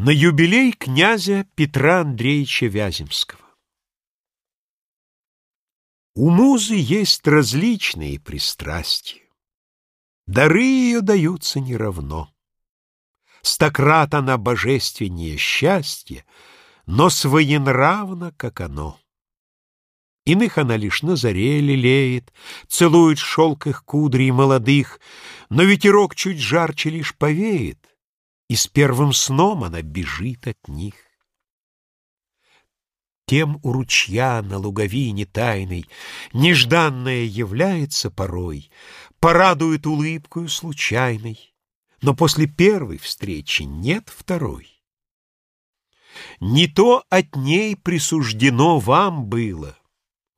На юбилей князя Петра Андреевича Вяземского У музы есть различные пристрастия. Дары ее даются неравно. Стократ она божественнее счастья, но своенравна, как оно. Иных она лишь на заре лелеет, целует шелк их кудрей молодых, но ветерок чуть жарче лишь повеет, и с первым сном она бежит от них. Тем у ручья на луговине тайной Нежданное является порой, Порадует улыбкою случайной, Но после первой встречи нет второй. Не то от ней присуждено вам было,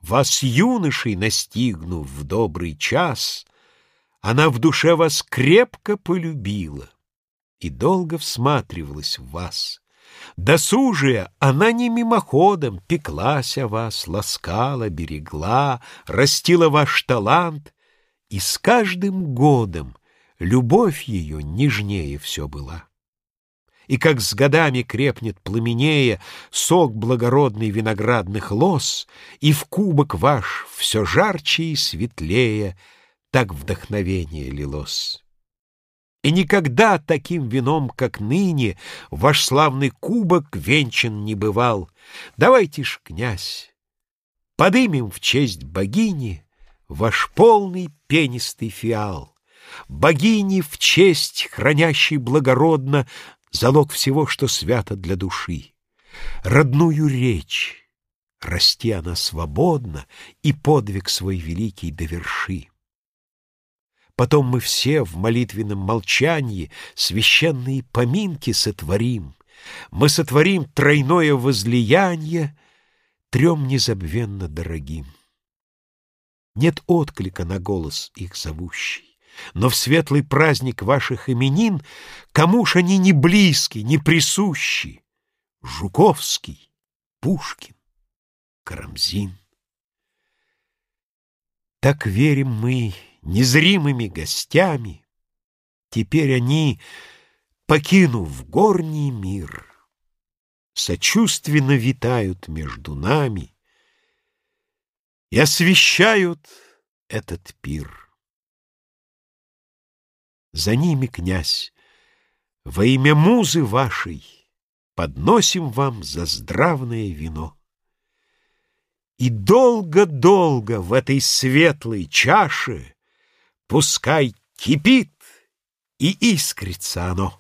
Вас, юношей, настигнув в добрый час, Она в душе вас крепко полюбила и долго всматривалась в вас. Досужая, она не мимоходом пеклась о вас, ласкала, берегла, растила ваш талант, и с каждым годом любовь ее нежнее все была. И как с годами крепнет пламенея сок благородный виноградных лоз, и в кубок ваш все жарче и светлее, так вдохновение лилось. И никогда таким вином, как ныне, Ваш славный кубок венчан не бывал. Давайте ж, князь, подымем в честь богини Ваш полный пенистый фиал. Богини в честь, хранящей благородно Залог всего, что свято для души. Родную речь, расти она свободно, И подвиг свой великий доверши. Потом мы все в молитвенном молчании священные поминки сотворим. Мы сотворим тройное возлияние трем незабвенно дорогим. Нет отклика на голос их зовущий, но в светлый праздник ваших именин кому ж они не близки, не присущи? Жуковский, Пушкин, Карамзин. Так верим мы незримыми гостями, Теперь они, покинув горний мир, Сочувственно витают между нами И освещают этот пир. За ними, князь, во имя музы вашей Подносим вам за здравное вино. И долго-долго в этой светлой чаше Пускай кипит и искрится оно.